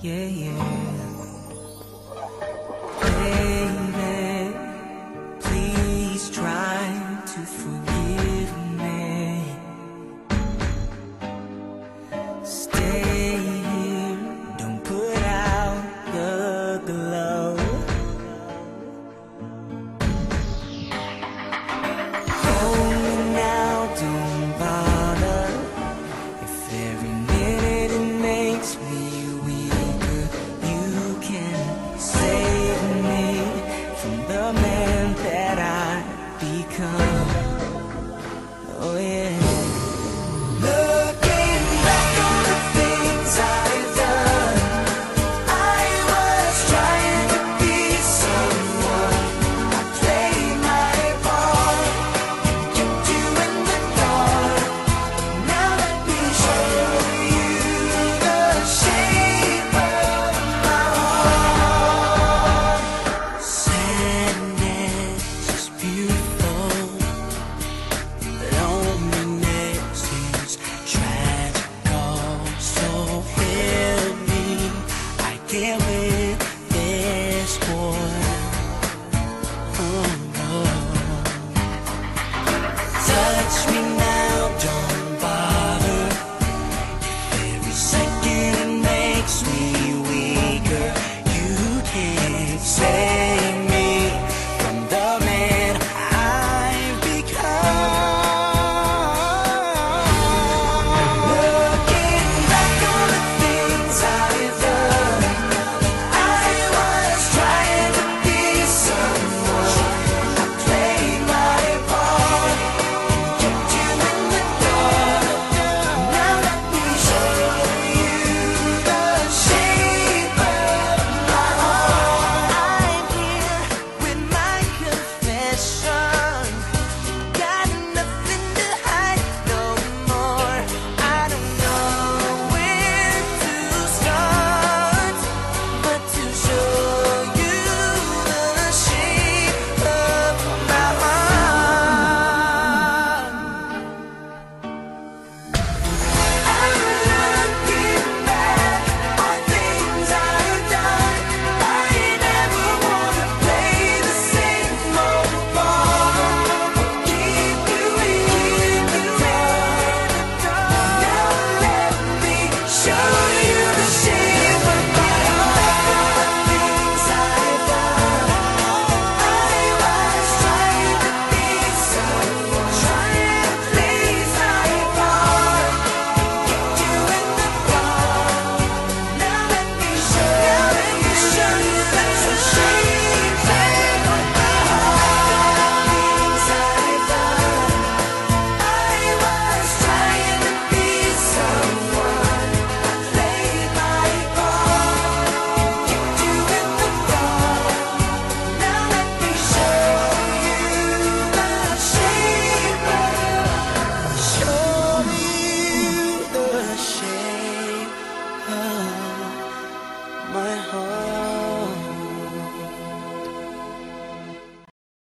Yeah, yeah. amén. girl. my heart.